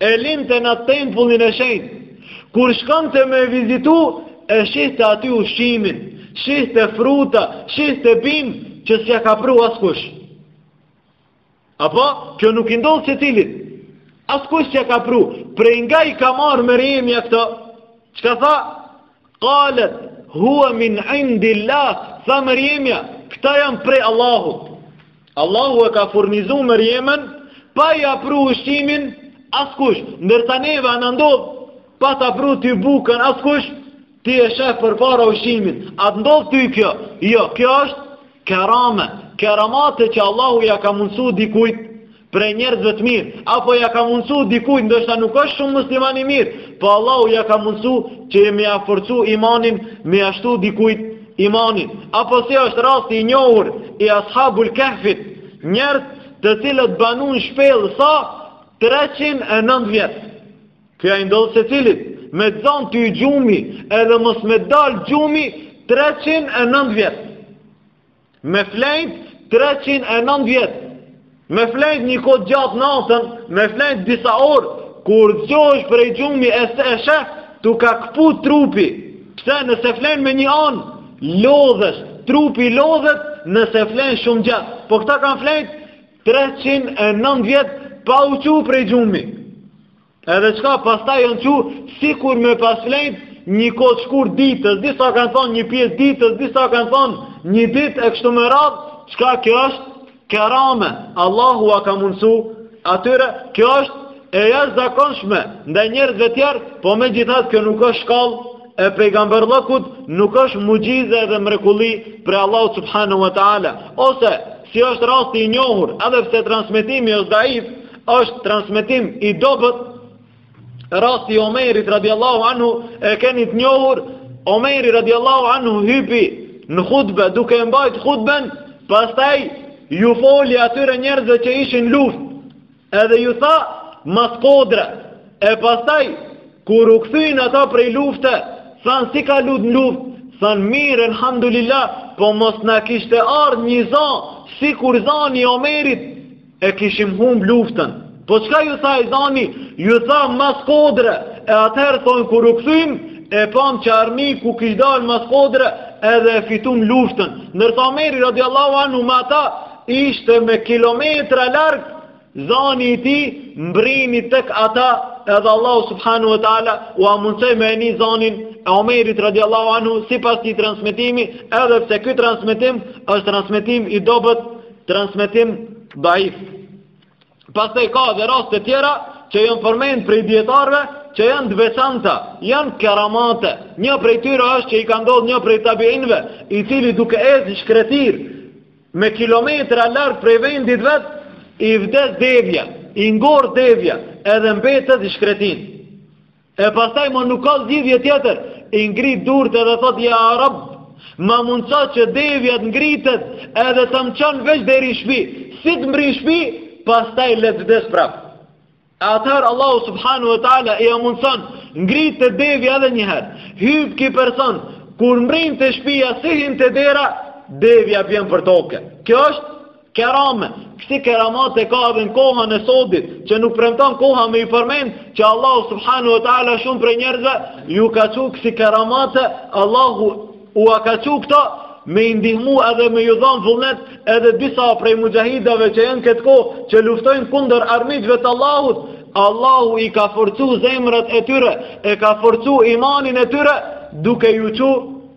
E linte në tempullin e shenjtë. Kur shkonte me e vizitu, e shihte aty ushqimin, shihte fruta, shihte bimë që s'ia ka pru askush. Apo, kjo nuk i ndodh secilit. Askush s'ia ka pru. Prej nga i ka marrë Merjemja këto? Çka tha? Qalet, hua min indillah, tha Merjemja, këta janë prej Allahut. Allahu e ka furnizu Merjemen, pa ia pru ushqimin, askush, ndërsa neve a na ndodh, pa ta pru ty bukën, askush, ti e shef përpara ushqimin, a të ndodh ty kjo, jo, kjo është kerame, keramate që Allahu ia ka mundësu dikujt, prej njerëzve të mirë, apo ja ka mundësu dikujt, ndoshta nuk është shumë musliman i mirë, po Allahu ja ka mundësu që me ja forcu imanin, me ja shtu dikujt imanin. Apo si është rasti i njohur i ashabul kehfit, njerëz të cilët banun n'shpellë sa 309 vjet. Kjo i ndodh secilit, me të zanë ty gjumi edhe mos me dalë gjumi 309 vjet. Me flejt 309 vjet, me flejt një kohë gjatë natën, me flejt disa orë, kur çohesh prej gjumi e sheh, t'u ka këput trupi. Pse nëse flen me një anë, lodhesh, trupi lodhet nëse flejt shumë gjatë. Po këta kanë flejt 309 vjet pa u çu prej gjumi. Edhe çka pastaj janë çu, sikur me pas flejt një kohë t'shkurt ditës, disa kanë thonë një pjesë ditës, disa kanë thonë një ditë e kështu me radhë, çka kjo është kerame, Allahu ua ka mundësu, atyre kjo është e jashtëzakonshme, ndaj njerëzve tjerë, po megjithatë kjo nuk është shkallë, e pejgamberllëkut nuk është muxhize edhe mrekulli prej Allahu subhanehu wa ta'ala, ose si është rasti i njohur, edhe pse transmetimi është daif, është transmetim i dobët rasti i Omerit radiallahu anhu e keni të njohur Omeri radiallahu anhu hypi në hutbe duke e mbajt hutben pastaj ju foli atyre njerëzve që ishin n'luftë edhe ju tha mas kodre e pastaj kur u kthyen ata prej lufte thanë si kalut në luftë thanë mirë elhamdulillah po mos na kishte ardh një zan sikur zani i Omerit E kishim humb luftën. Po çka ju tha ai zani? Ju tha mas kodre. E atëherë thonë kur u kthym, e pam që armiku kish dalë mas kodre edhe e fitum luftën. Ndërsa Omeri radiallahu anhu me ata ishte me kilometra larg, zani i tij mbrini tek ata edhe Allahu subhanehu wa ta'ala ua mundësoi me e ni zanin e Omerit radiallahu anhu sipas këtij transmetimi edhe pse ky transmetim është transmetim i dobët Transmetim daif. Pastaj ka edhe raste tjera që janë përmend prej dijetarëve që janë të veçanta, janë keramate. Një prej tyre është që i ka ndodh një prej tabiinëve, i cili duke ecë në shkretinë me kilometra larg prej vendit vet, i vdes devja, i ngordh devja, edhe mbetet n'shkretinë. E pastaj më nuk ka zgjidhje tjetër, i ngrit durt edhe thotë ja Rab, ma mundëso që devja të ngritet edhe të më çon veç deri n'shpi, si të mbrij n'shpi, pastaj le të vdes prap. E atëherë Allahu subhanehu wa ta'ala ia mundëson, ngritet devja edhe njëherë, hyp ky person, kur mbrin te shpia, si hin te dera, devja bjen për toke. Kjo është Kerame, kësi keramate ka edhe në kohën e sodit, që nuk premton koha me i përmen, që Allahu subhanu e ta'ala shumë prej njerëzve, ju ka çu kësi keramate, Allahu ua ka çu këta, me i ndihmu edhe me ju dhanë vullnet, edhe disa prej muxhahidave që janë këtë kohë, që luftojnë kunder armiqve të Allahut, Allahu i ka forcu zemrat e tyre, e ka forcu imanin e tyre, duke ju çu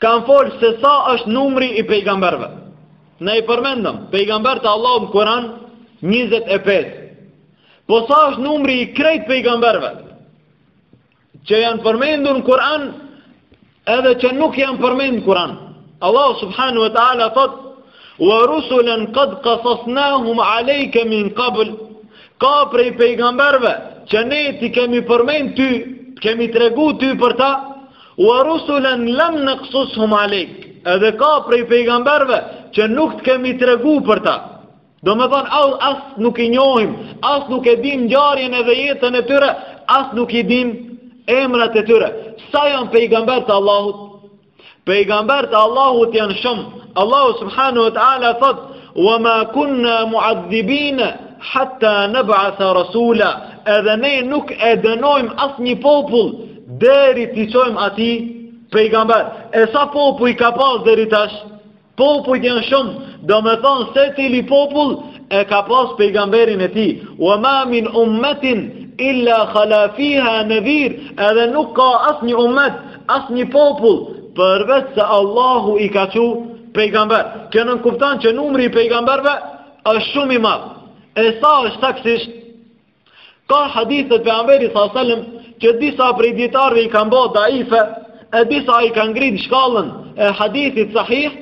Kanë folë se sa është numri i pejgamberve. Ne i përmendëm, pejgambert Allahu në Kur'an 25. Po sa është numri i krejt pejgamberve? Që janë përmendur në Kur'an edhe që nuk janë përmendur në Kur'an. Allah subhanahu wa taala thot: "Wa rusulan qad qasasnahum alayka min qabl" Ka prej pejgamberve që ne t'i kemi përmend ty, t'kemi tregu ty për ta, Wa rusulan lam naqsus'hum alejk. Edhe ka prej pejgamberëve që nuk të kemi tregu për ta. Domethënë, as nuk i njohim, as nuk e dim ngjarjen edhe jetën e tyre, as nuk i dim emrat e tyre. Sa janë pejgamber të Allahut? Pejgamber të Allahut janë shumë. Allahu subhanu e ta'ala thot, wa ma kunna muadzibina, hatta neb'atha rasula, edhe ne nuk e dënojmë asnjë popull, Deri t'i çojmë atij pejgamber. E sa popuj ka pas deri tash? Popujt janë shumë, domethënë secili popull e ka pas pejgamberin e tij. Wa in min ummetin illa khala fiha nedhir, edhe nuk ka asnjë ummet, asnjë popull, përveç se Allahu i ka çu pejgamber. Kjo nënkupton që numri i pejgamberve është shumë i madh. E sa është saktësisht? Ka hadithe te pejgamberi salallahu alejhi ue selem që disa prej dijetarve i kanë bërë daife, e disa i kanë ngritë n'shkallën e hadithit sahih,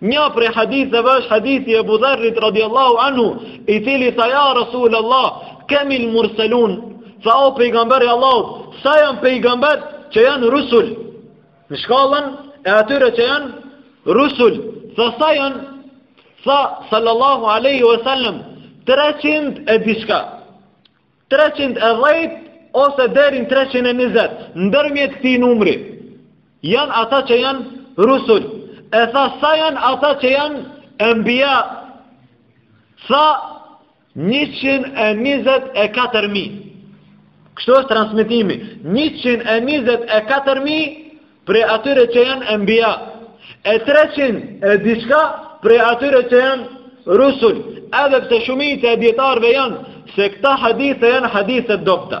një prej haditheve është hadithi Ebu Dherrit radiallahu anhu, i cili tha ja Rasul Allah, kem il-murselun, tha o pejgamberi Allah, sa janë pejgamber që janë rusul, Në shkallën e atyre që janë rusul, tha sa janë, tha sallallahu aleyhi wa sallam, 300 e diçka, 300 e dhejt, ose deri n'320, ndërmjet këtij numri, janë ata që janë rusul, e tha sa janë ata që janë enbia, tha njëqind e njëzet e katër mijë. Kështu është transmitimi, njëqind e njëzet e katër mijë prej atyre që janë enbia, e treqind e diçka prej atyre që janë rusul, edhe pse shumica e dijetarve janë se këta hadithe janë hadithe t'dobta.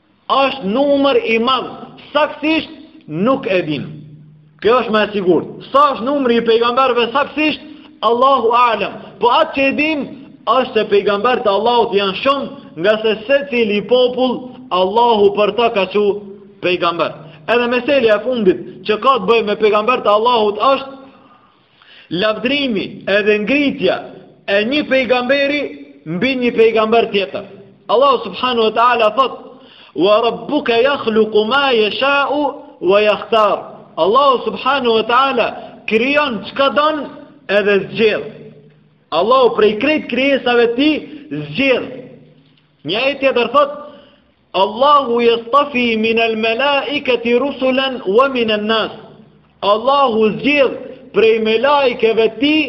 Është numër i madh, saktësisht nuk e dimë. Kjo është ma e sigurt. Sa është numri i pejgamberëve saktësisht? Allahu a'lam. Po at që e dimë është se pejgambert e Allahut janë shumë, ngase secili popull, Allahu për ta ka çu pejgamber. Edhe meselja e fundit që ka të bëjë me pejgambert e Allahut është, Lavdrimi edhe ngritja e një pejgamberi mbi një pejgamber tjetër. Allahu subhanahu wa taala thot: "Wa rabbuka yakhluqu ma yasha'u wa yakhtar." Allahu subhanahu wa taala krijon çka don edhe zgjedh. Allahu prej krejt krijesave tij zgjedh. Një ajet tjetër thot: Allahu yastafi min al-malaikati rusulan wa min an-nas. Allahu zgjedh prej melajkeve të tij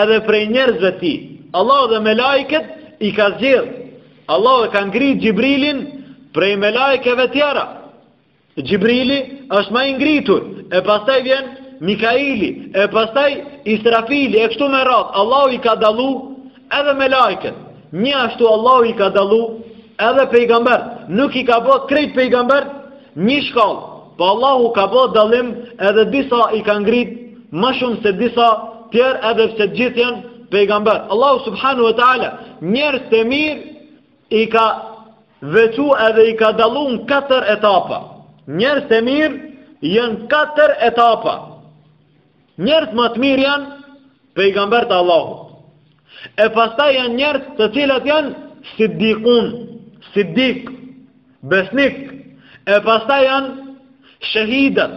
edhe prej njerëzve të tij. Allahu edhe melajket i ka zgjedh. Allahu e ka ngrit Xhibrilin prej melajkeve të tjera. Xhibrili është ma i ngritur, e pastaj vjen Mikaili, e pastaj Israfili, e kështu me radhë. Allahu i ka dallu edhe melajket. Njashtu Allahu i ka dallu edhe pejgambert. Nuk i ka bo krejt pejgambert një shkallë. Po Allahu ka bo dallim edhe disa i ka ngrit ma shumë se disa tjerë edhe pse të gjithë janë pejgamber. Allahu subhanahu wa ta'ala njerëzt e mirë I ka veçu edhe i ka dallu në katër etapa. Njerëzt e mirë janë katër etapa. Njerëzt ma të mirë janë pejgambert e Allahut. E pastaj janë njerëz të cilët janë siddikun, siddik, besnik. E pastaj janë shehidat,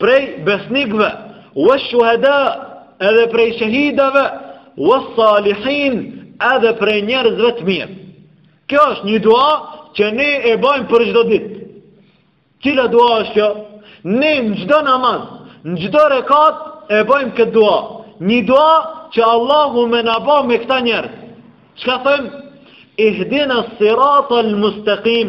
prej besnikëve, wa shuhada, edhe prej shahidave, wa salihin, edhe prej njerëzve të mirë. Kjo është një dua që ne e bajmë për çdo ditë. Cila dua është kjo? Ne në çdo namaz, në çdo rekat e bajmë këtë dua. Një dua që Allahu me na ba me këta njerëz. Çka themi? Ihdina siratal mustekim.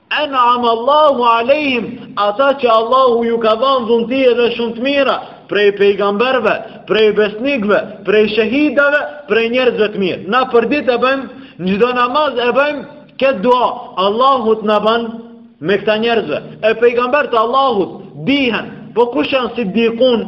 En'ama Allahu alejhim, ata që Allahu ju ka dhanë dhunti edhe shumë të mira, prej pejgamberëve, prej besnikëve, prej shehidave, prej njerëzve të mirë. Na përditë e bëjmë, në çdo namaz e bëjmë këtë dua, Allahu t'na ban me këta njerëzve. E pejgambert e Allahut dihen, po kush janë siddiqun?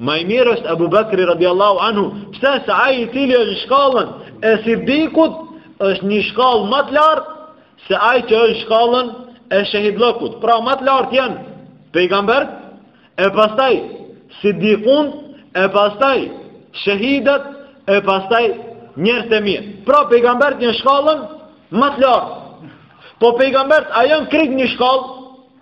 Ma i mirë është Abu Bakri radiallahu anhu, pse se ai i cili është n'shkallën e siddikut është një shkallë ma të lartë se ai që është n'shkallën e shehidllëkut. Pra ma të lartë janë pejgambert, e pastaj siddikunët, e pastaj shehidët, e pastaj njerëzit e mirë. Pra pejgambert janë n'shkallën ma të lartë. Po pejgambert a janë krejt n'një shkallë?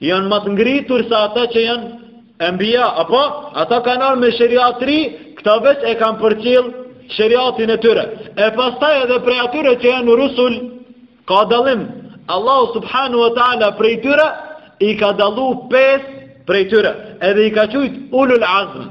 Janë ma të ngritur se ata që janë enbija, apo? Ata kanë ardh me sheriat t'ri, këta veç e kanë përcjell sheriatin e tyre. E pastaj edhe prej atyre që janë rusul, ka dallim. Allahu subhanahu wa ta'ala prej tyre, i ka dallu pesë prej tyre. Edhe i ka qujt ulul azm.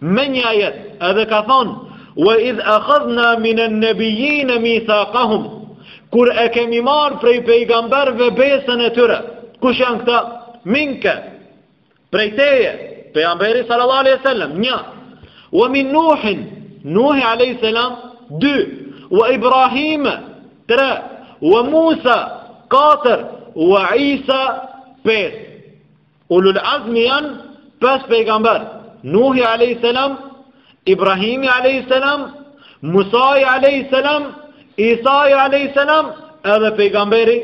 Në një ajet, edhe ka thonë, Wa idh akhadna min an-nabiyyin mithaqahum. Kur e kemi marr prej pejgamberëve besën e tyre. Kush janë këta? Minke. Prej teje, pejgamberi sallallahu alaihi wasallam, një. Wa min Nuhin, Nuhi alaihi salam, dy. Wa Ibrahim, tre. Wa Musa, katër. Wa Isa, pesë. Ulul Azmi janë pesë pejgamber, Nuhi alayhis salam, Ibrahimi alayhis salam, Musa alayhis salam, Isa alayhis salam, edhe pejgamberi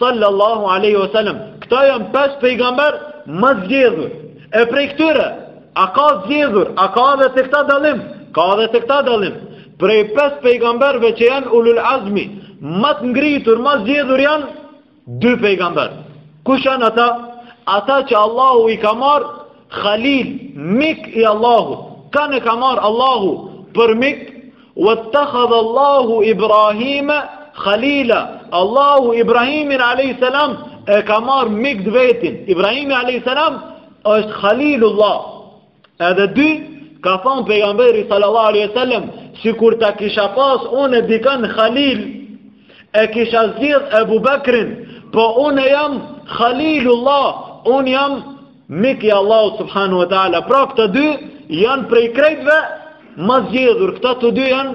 sallallahu alaihi wasallam. Këta janë pesë pejgamber ma t'zgjedhur. E prej këtyre, a ka t'zgjedhur, a ka edhe te këta dallim? Ka edhe te këta dallim. Prej pesë pejgamberve që janë ulul azmi, ma të ngritur, ma t'zgjedhur janë Dy pejgamber. Kush janë ata? Ata që Allahu i ka marr Khalil, mik i Allahut. Kan e ka marr Allahu për mik, wattakhadha Allahu Ibrahima Khalila. Allahu Ibrahimin alayhis salam e ka marr mik të vetin. Ibrahimi alayhis salam është Khalilullah. Edhe dy, ka thanë pejgamberi sallallahu alaihi wasallam, sikur ta kisha pas unë dikan Khalil, e kisha zgjidh Abu Bakrin, po unë jam Khalilullah, unë jam miki i Allahut subhanahu wa taala. Pra këta dy janë prej krejtve ma t'zgjedhur. Këta të dy janë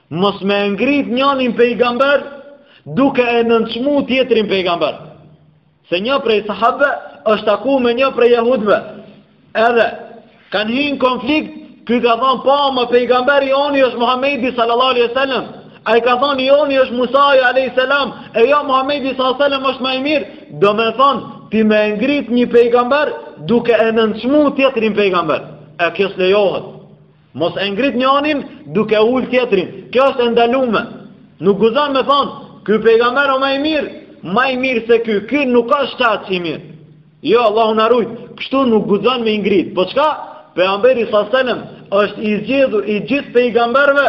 Mos me e ngrit njanin pejgamber duke e nënçmu tjetrin pejgamber. Se një prej sahabëve është taku me një prej jahudëve. Edhe kanë hi n'konflikt, ky ka thanë po ma pejgamberi joni është Muhamedi sallallahu alaihi wasallam. Ai ka thonë joni është Musa alaihi salam, e jo Muhamedi sallallahu alaihi wasallam është ma i mirë. Domethonë ti me e ngrit një pejgamber duke e nënçmu tjetrin pejgamber. E kjo s'lejohet. Mos e ngrit njanin duke ul tjetrin. Kjo është e ndalume. Nuk guxon me thonë, ky pejgamber o ma i mirë, ma i mirë se ky, ky nuk asht aq i mirë. Jo, Allahu na rujt. Kështu nuk guxon me ngrit. Po çka? Pejgamberi sa selam është i zgjedhur i gjithë pejgamberëve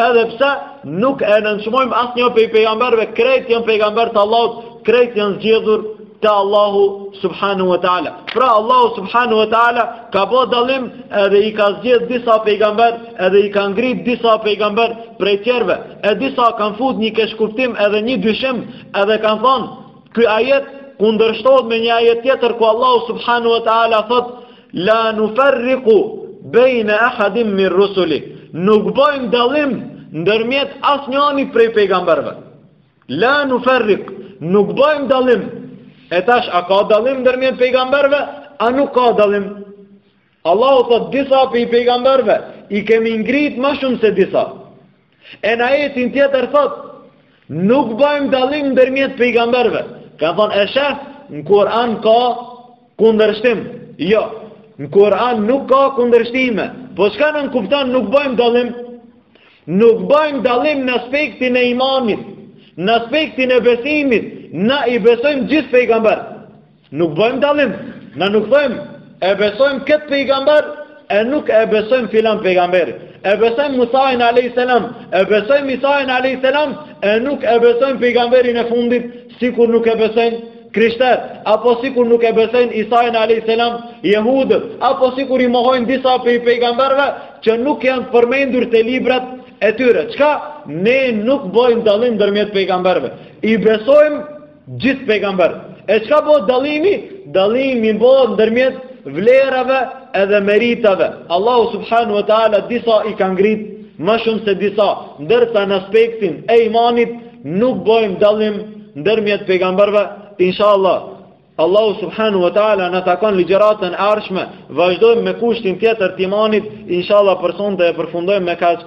Edhe pse nuk e nënçmojmë asnjë prej pejgamberëve, krejt janë pejgamberë të Allahut, krejt janë zgjedhur te Allahu subhanahu wa taala. Pra Allahu subhanahu wa taala ka bo dallim edhe i ka zgjedh disa pejgamber, edhe i ka ngrit disa pejgamber prej tjerëve. E disa kanë fut një keqkuptim edhe një dyshim, edhe kanë thonë, ky ajet kundërshtohet me një ajet tjetër ku Allahu subhanahu wa taala thotë La nufarriqu bejne ahadin min rusuli. Nuk bojmë dallim ndërmjet asnjani prej pejgamberve. La nufarriq, nuk bojmë dallim. E tash, a ka dallim ndërmjet pejgamberve, a nuk ka dallim? Allahu thot disa prej pejgamberve, i kemi ngrit ma shumë se disa. E në ajetin tjetër thot, nuk bëjmë dallim ndërmjet pejgamberve. Kanë thonë, e shef, në Kur'an ka kundërshtim. Jo, në Kur'an nuk ka kundërshtime. Po çka nënkupton nuk bëjmë dallim? Nuk bëjmë dallim në aspektin e imanit, në aspektin e besimit, na i besojmë gjithë pejgamberve. Nuk bojmë dallim, na nuk thojmë e besojmë këtë pejgamber e nuk e besojmë filan pejgamberi. E besojmë Musain alayhis salam, e besojmë Isain alayhis salam e nuk e besojmë pejgamberin e fundit, sikur nuk e besojnë krishter, apo sikur nuk e besojnë Isain alayhis salam, jehudët, apo sikur i mohojnë disa prej pejgamberëve që nuk janë përmendur te librat e tyre. Çka ne nuk bojmë dallim ndërmjet pejgamberëve. I besojmë gjithë pejgamberët. E çka bëhet dallimi? Dallimi bëhet ndërmjet vlerave edhe meritave. Allahu subhanahu wa taala disa i ka ngrit ma shumë se disa, ndërsa në aspektin e imanit nuk bojmë dallim ndërmjet pejgamberëve. Inshallah, Allahu subhanahu wa taala na takon ligjëratën e ardhshme. Vazhdojmë me kushtin tjetër të imanit. Inshallah për sonte e përfundojmë me kaq.